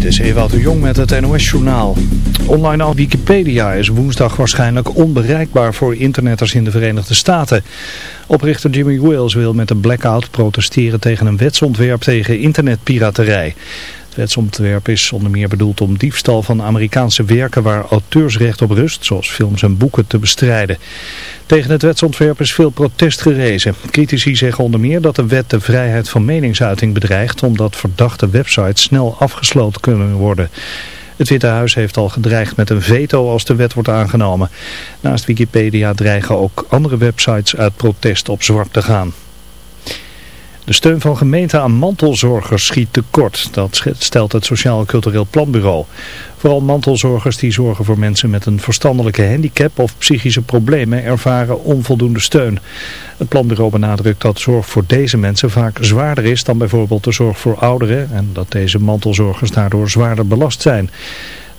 Dit is Ewout de Jong met het NOS-journaal. Online al Wikipedia is woensdag waarschijnlijk onbereikbaar voor internetters in de Verenigde Staten. Oprichter Jimmy Wales wil met een blackout protesteren tegen een wetsontwerp tegen internetpiraterij. Het wetsontwerp is onder meer bedoeld om diefstal van Amerikaanse werken waar auteursrecht op rust, zoals films en boeken, te bestrijden. Tegen het wetsontwerp is veel protest gerezen. Critici zeggen onder meer dat de wet de vrijheid van meningsuiting bedreigt omdat verdachte websites snel afgesloten kunnen worden. Het Witte Huis heeft al gedreigd met een veto als de wet wordt aangenomen. Naast Wikipedia dreigen ook andere websites uit protest op zwart te gaan. De steun van gemeenten aan mantelzorgers schiet tekort, dat stelt het Sociaal Cultureel Planbureau. Vooral mantelzorgers die zorgen voor mensen met een verstandelijke handicap of psychische problemen ervaren onvoldoende steun. Het planbureau benadrukt dat zorg voor deze mensen vaak zwaarder is dan bijvoorbeeld de zorg voor ouderen en dat deze mantelzorgers daardoor zwaarder belast zijn.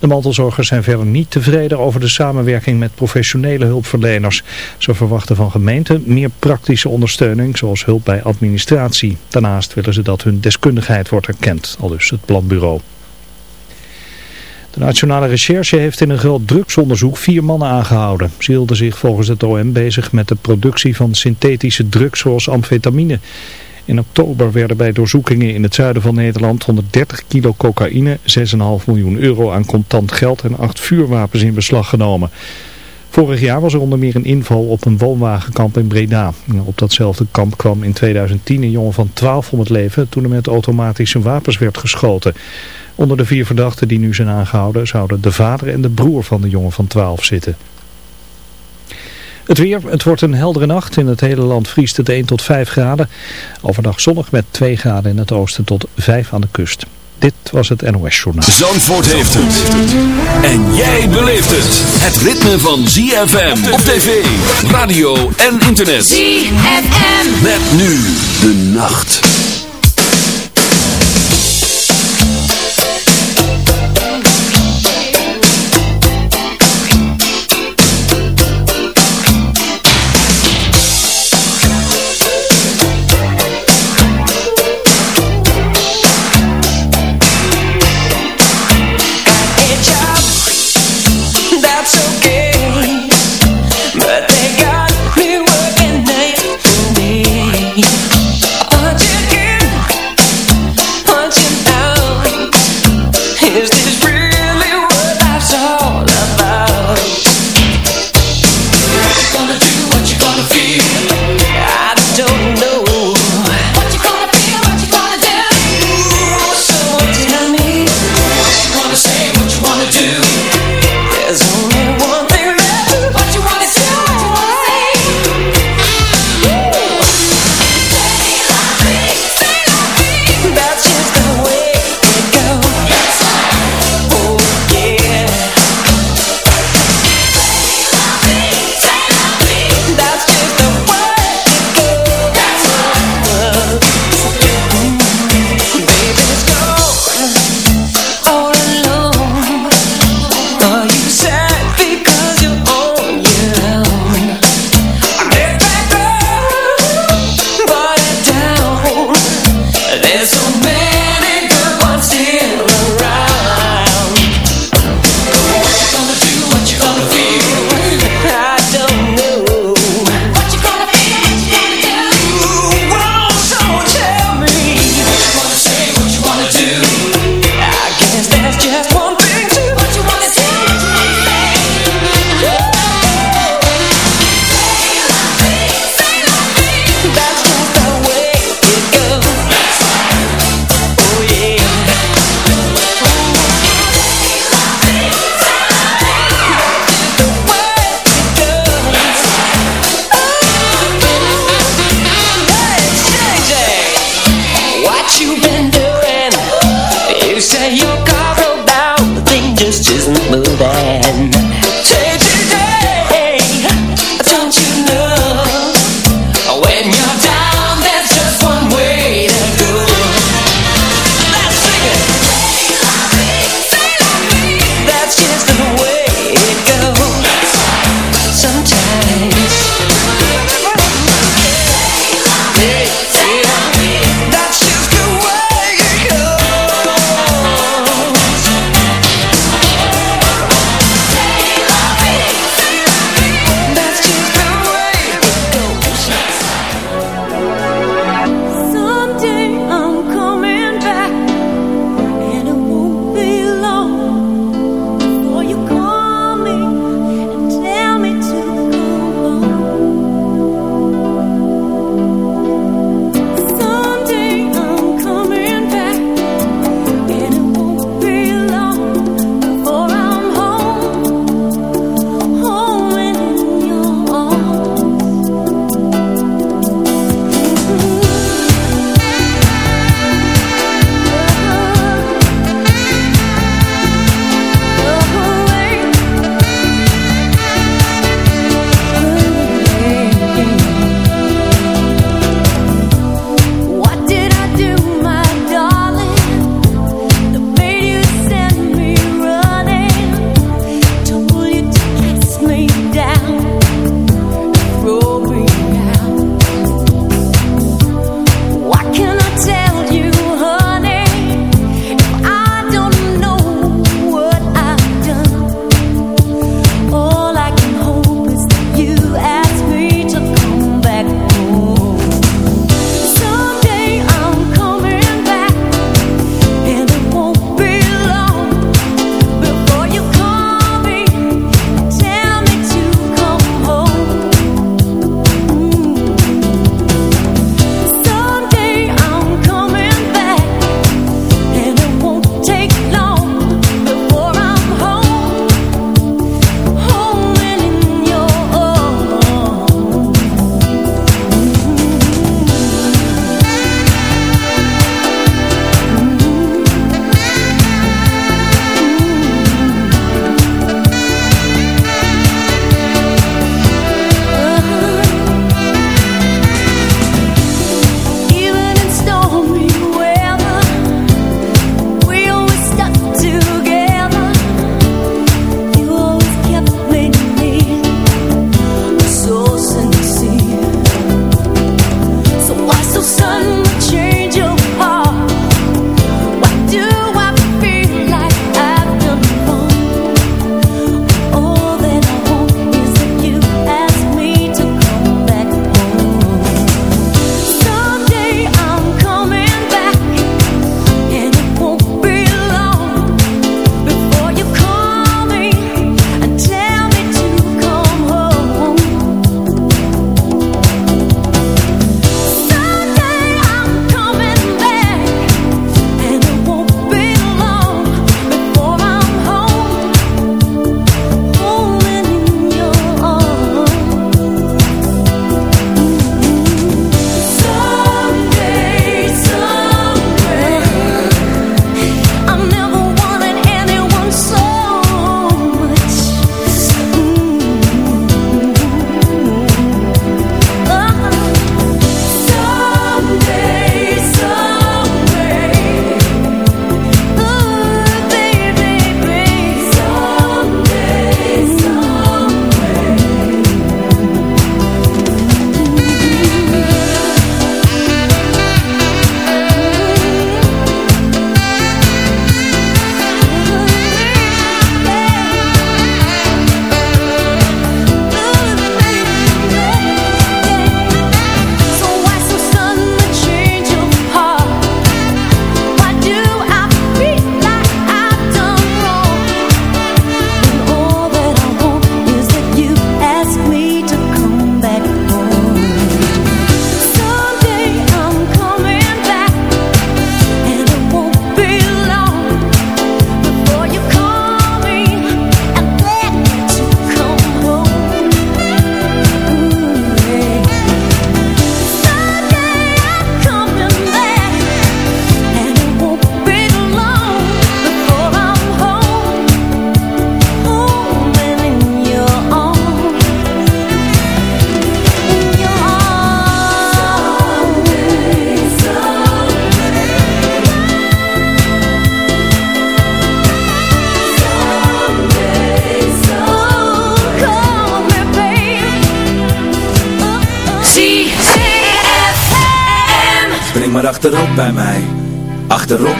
De mantelzorgers zijn verder niet tevreden over de samenwerking met professionele hulpverleners. Ze verwachten van gemeenten meer praktische ondersteuning, zoals hulp bij administratie. Daarnaast willen ze dat hun deskundigheid wordt erkend, al dus het planbureau. De Nationale Recherche heeft in een groot drugsonderzoek vier mannen aangehouden. Ze hielden zich volgens het OM bezig met de productie van synthetische drugs zoals amfetamine. In oktober werden bij doorzoekingen in het zuiden van Nederland 130 kilo cocaïne, 6,5 miljoen euro aan contant geld en acht vuurwapens in beslag genomen. Vorig jaar was er onder meer een inval op een woonwagenkamp in Breda. Op datzelfde kamp kwam in 2010 een jongen van 12 om het leven toen er met automatische wapens werd geschoten. Onder de vier verdachten die nu zijn aangehouden zouden de vader en de broer van de jongen van 12 zitten. Het weer, het wordt een heldere nacht. In het hele land vriest het 1 tot 5 graden. Overdag zonnig met 2 graden in het oosten tot 5 aan de kust. Dit was het NOS Journaal. Zandvoort heeft het. En jij beleeft het. Het ritme van ZFM op tv, radio en internet. ZFM. Met nu de nacht.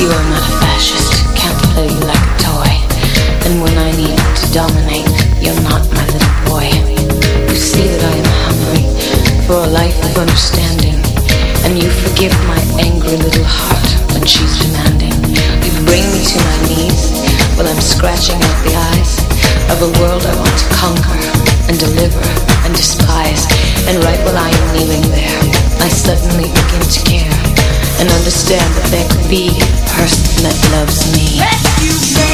You are not a fascist, can't play you like a toy. And when I need to dominate, you're not my little boy. You see that I am hungry for a life of understanding. And you forgive my angry little heart when she's demanding. You bring me to my knees while I'm scratching out the eyes of a world I want to conquer and deliver and despise. And right while I am leaving there, I suddenly begin to care and understand that there could be a person that loves me.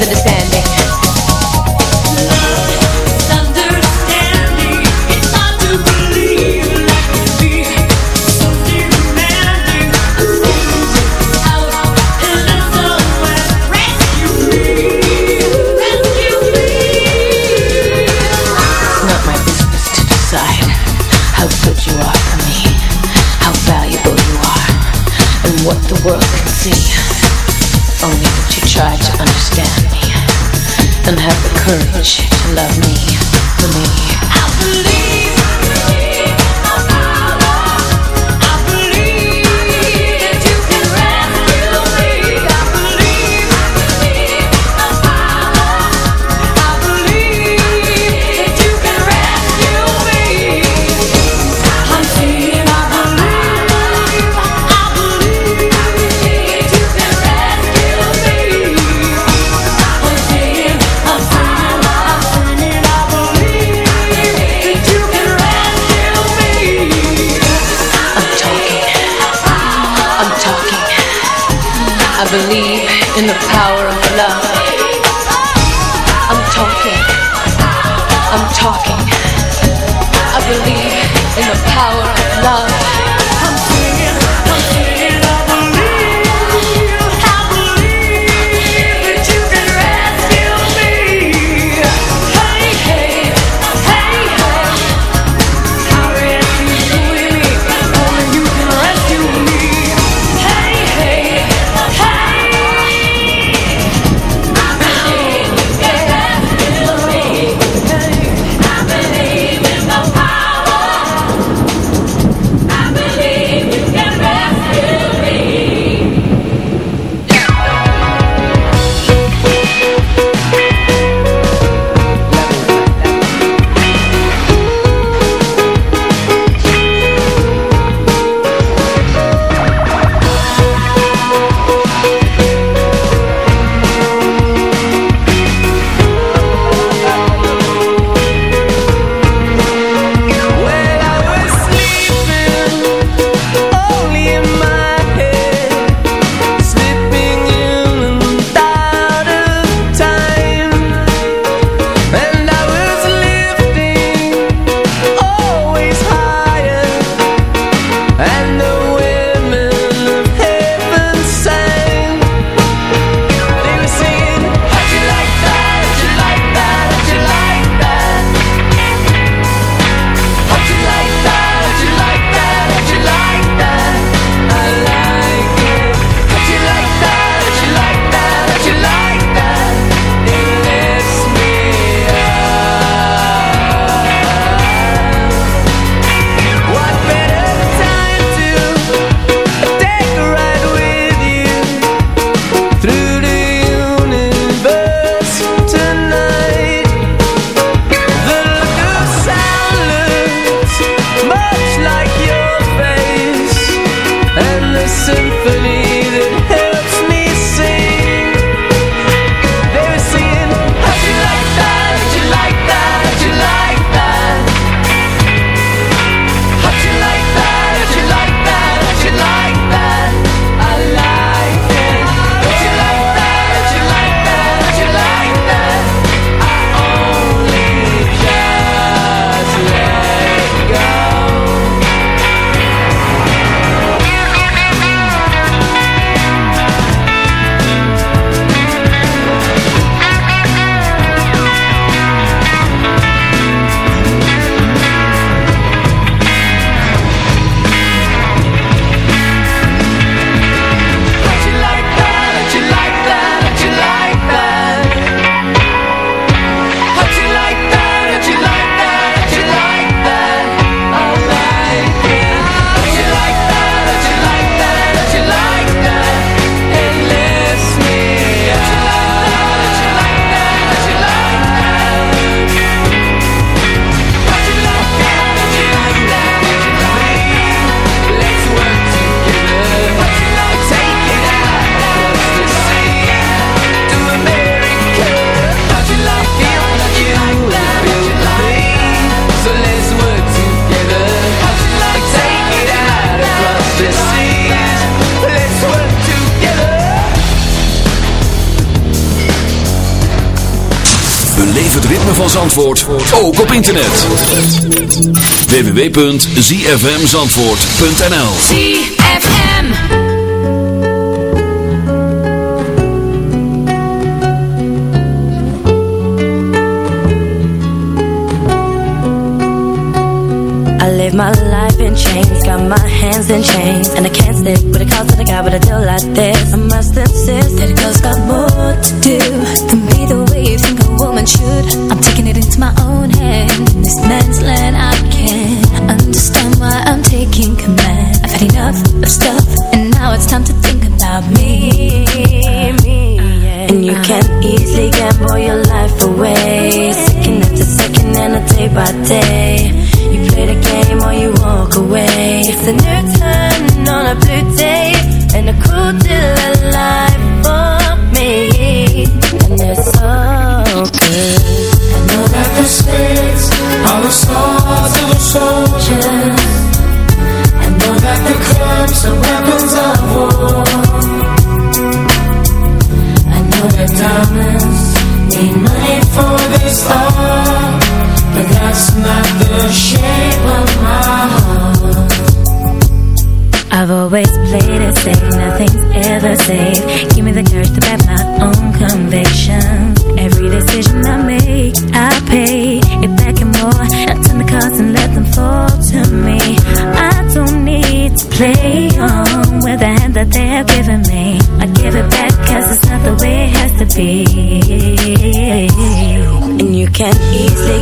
the Garage. internet. www.zfmzandvoort.nl ZFM I live my life in chains, got my hands in chains And I can't stick with a cause of the guy but I tell like this. can easily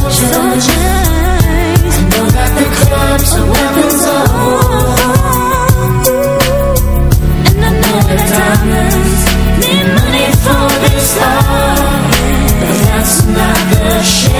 diamonds Need money for this love But that's not the show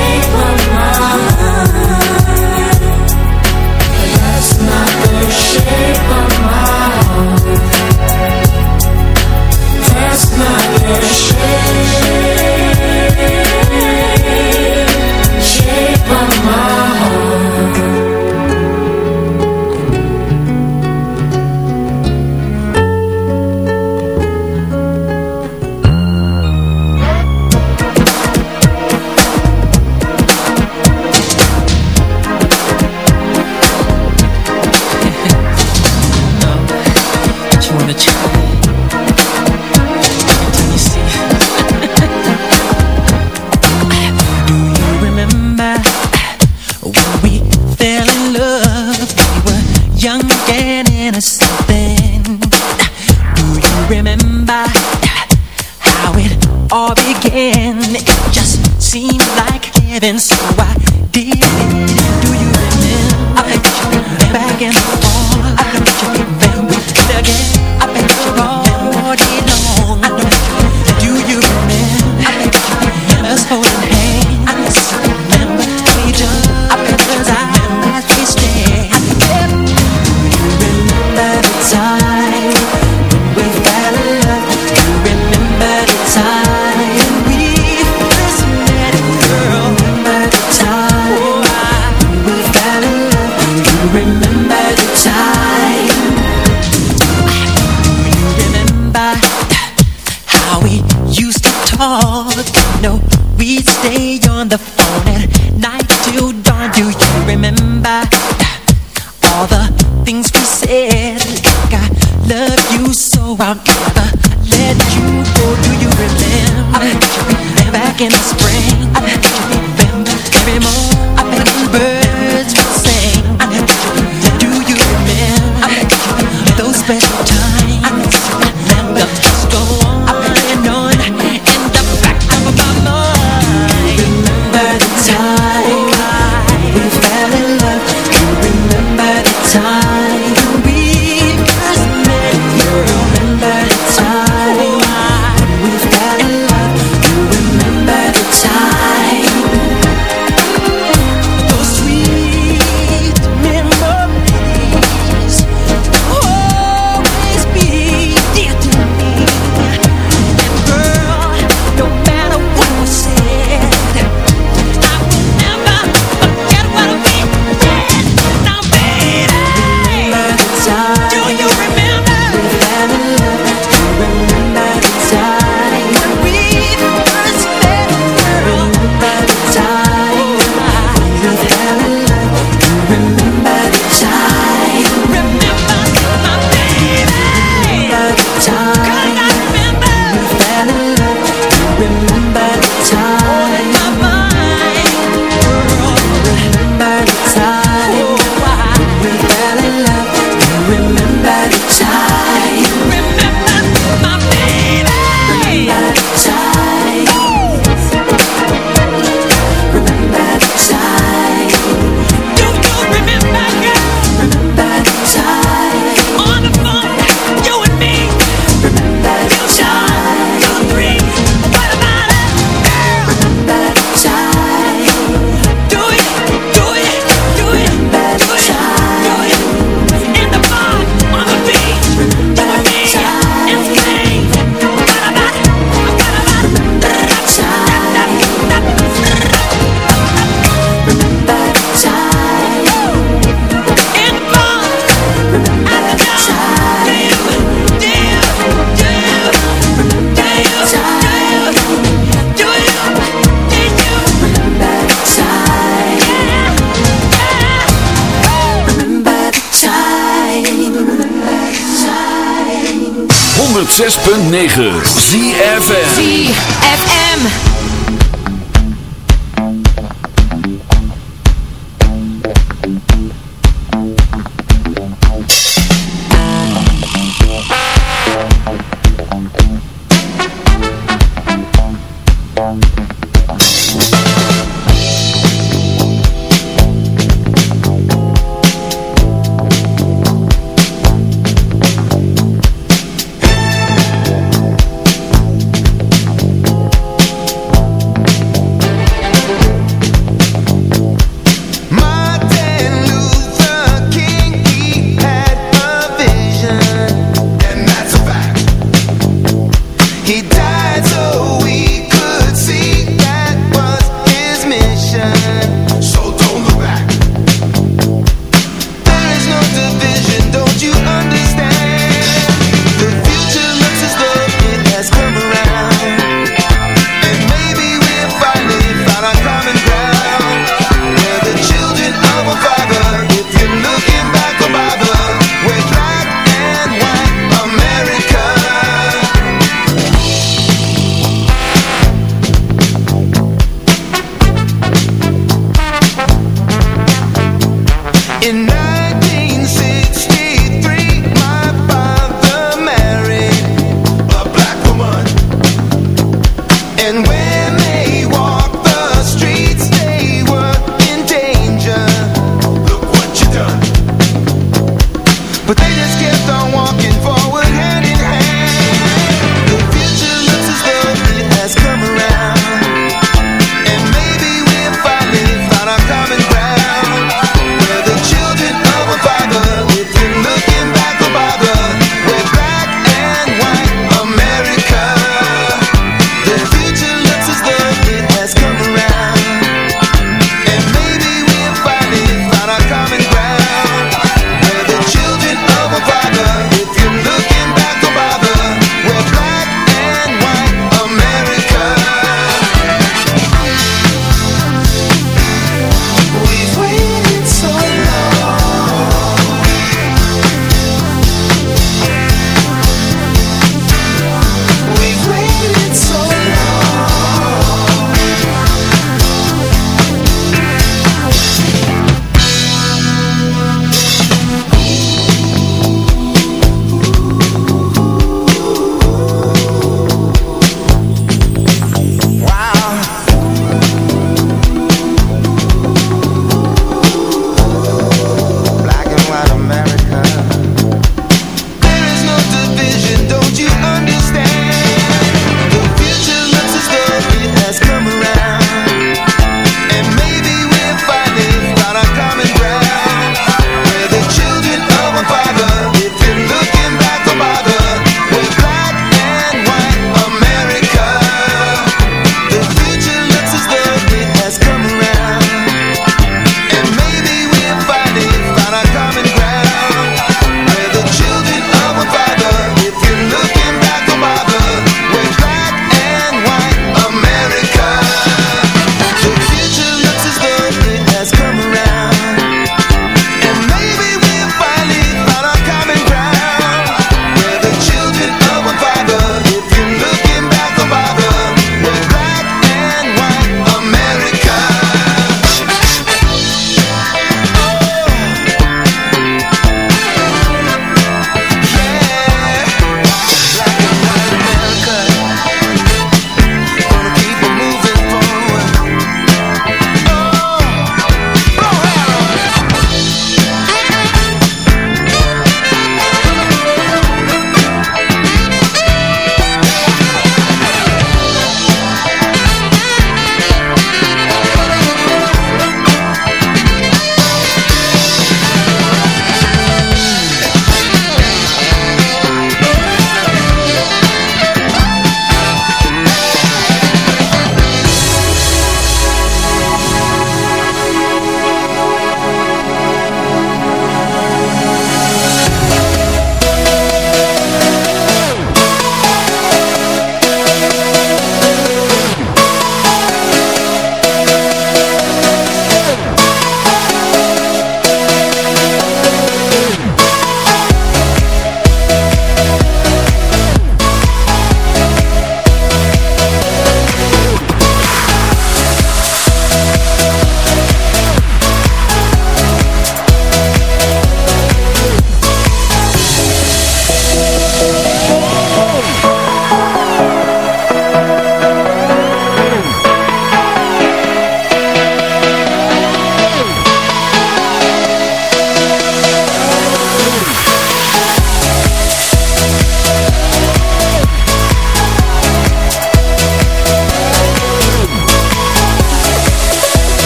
106.9 ZFM ZFM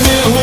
me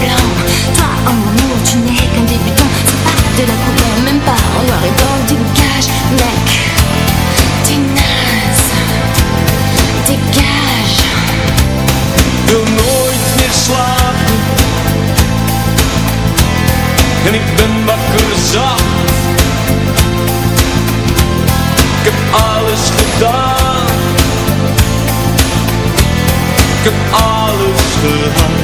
pas de même pas en noir et blanc Dégage, mec, t'es naze Dégage wil nooit meer slapen. En ik ben wakker zat Ik heb alles gedaan. Ik heb alles gehad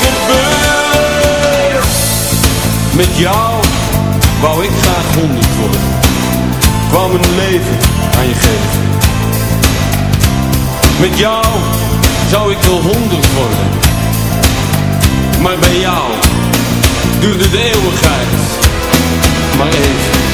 gebeuren. Met jou wou ik graag honderd worden. Kwam een leven aan je geven. Met jou zou ik wel honderd worden. Maar bij jou duurde de eeuwigheid maar even.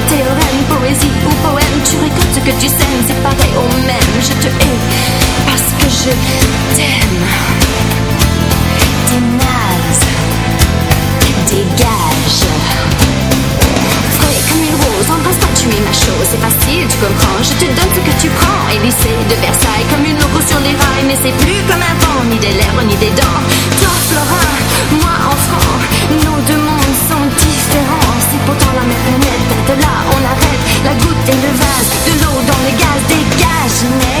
Tu récoltes ce que tu sèmes, c'est pareil au même. Je te hais parce que je t'aime. T'es naze Dégage. Frais comme une rose, embrasse-toi, tu es ma chose. C'est facile, tu comprends, je te donne ce que tu prends. Élysée de Versailles, comme une loco sur les rails. Mais c'est plus comme avant, ni des lèvres, ni des dents. Toi, Florin, moi, enfant Nos deux mondes sont différents. C'est pourtant la même planète, de là, on arrête La goutte et le vase, de l'eau dans le gaz. Dégage, mec